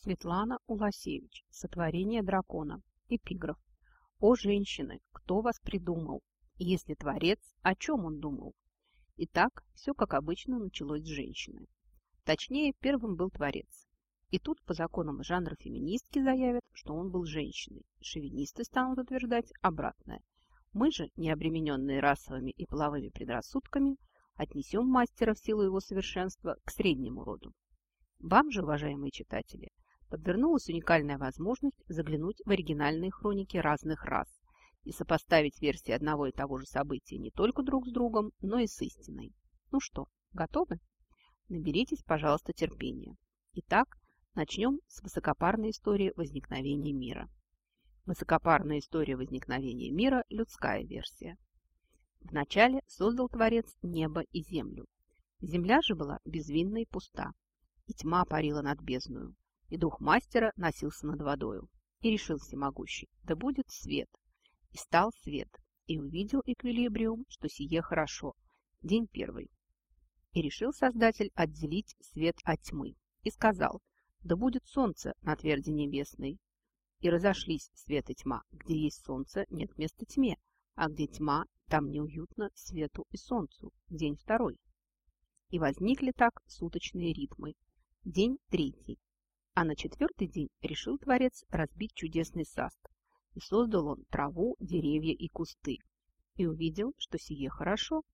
Светлана Уласевич. Сотворение дракона. Эпиграф. О, женщины, кто вас придумал? Если творец, о чем он думал? Итак, все как обычно началось с женщины. Точнее, первым был творец. И тут по законам жанра феминистки заявят, что он был женщиной. Шовинисты станут утверждать обратное. Мы же, не обремененные расовыми и половыми предрассудками, отнесем мастера в силу его совершенства к среднему роду. Вам же, уважаемые читатели, подвернулась уникальная возможность заглянуть в оригинальные хроники разных рас и сопоставить версии одного и того же события не только друг с другом, но и с истиной. Ну что, готовы? Наберитесь, пожалуйста, терпения. Итак, начнем с высокопарной истории возникновения мира. Высокопарная история возникновения мира – людская версия. Вначале создал Творец небо и землю. Земля же была безвинна и пуста, и тьма парила над бездною и дух мастера носился над водою. И решил всемогущий, да будет свет. И стал свет, и увидел Эквилибриум, что сие хорошо. День первый. И решил Создатель отделить свет от тьмы. И сказал, да будет солнце на тверди небесной. И разошлись свет и тьма. Где есть солнце, нет места тьме, а где тьма, там неуютно свету и солнцу. День второй. И возникли так суточные ритмы. День третий. А на четвертый день решил Творец разбить чудесный саст. И создал он траву, деревья и кусты. И увидел, что сие хорошо.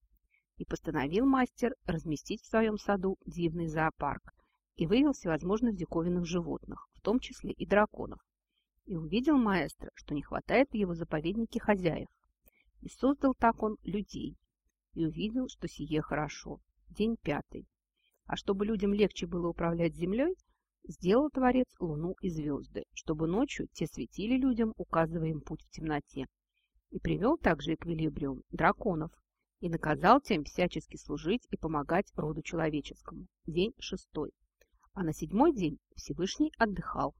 И постановил мастер разместить в своем саду дивный зоопарк и вывел всевозможных диковинных животных, в том числе и драконов. И увидел маэстро, что не хватает его заповеднике хозяев. И создал так он людей. И увидел, что сие хорошо. День пятый. А чтобы людям легче было управлять землей, Сделал Творец луну и звезды, чтобы ночью те светили людям, указывая им путь в темноте. И привел также эквилибриум драконов, и наказал тем всячески служить и помогать роду человеческому. День шестой. А на седьмой день Всевышний отдыхал.